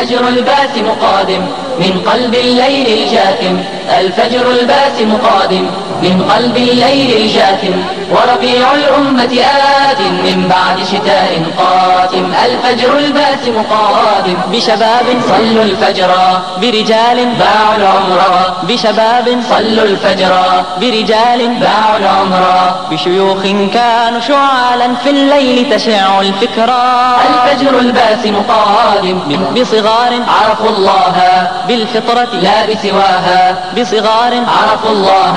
الفجر الباسم قادم من قلب الليل الجاثم الفجر الباسم قادم من قلب الليل الجاثم وربيع الأمة آت من بعد شتاء قاتم. الفجر الباسم قادم. بشباب صلوا الفجر برجال باعوا العمر بشباب صلوا الفجر برجال باعوا العمر. بشيوخ كانوا شعالا في الليل تشع الفكرة الفجر الباسم قادم. بصغار عرفوا الله بالفطرة. لا بسواها. بصغار عرفوا الله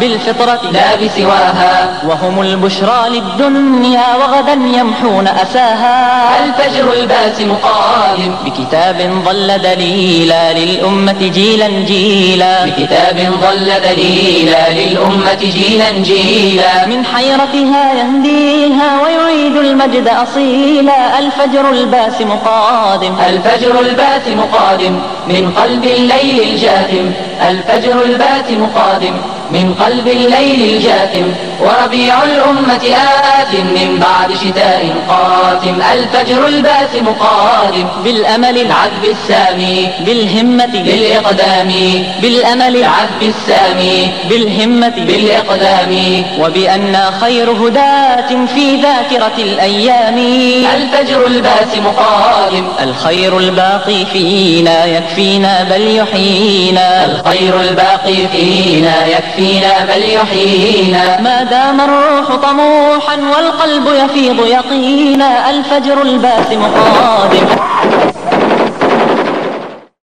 بالفطرة لا بسواها. وهم البشرى للدنيا وغدا يمحون أساها. الفجر الباسم قادم بكتاب ظل دليلا للأمة جيلا جيلا. بكتاب ظل دليلا للأمة جيلا جيلا. من حيرتها يهديها ويعيد المجد أصيلا. الفجر الباسم قادم الفجر الباسم قادم من قلب الليل الجاثم. الفجر الباسم قادم من قلب الليل الجاثم وربيع الأمة آت من بعد شتاء قاتم الفجر الباسم قادم بالأمل العذب السامي بالهمة بالإقدام بالأمل العذب السامي بالهمة بالإقدام وبأن خير هداة في ذاكرة الأيام. الفجر الباسم قادم الخير الباقي فينا يكفينا بل يحيينا الخير الباقي فينا يكفينا بل يحيينا. ما دام الروح طموحا والقلب يفيض يقينا الفجر الباسم قادم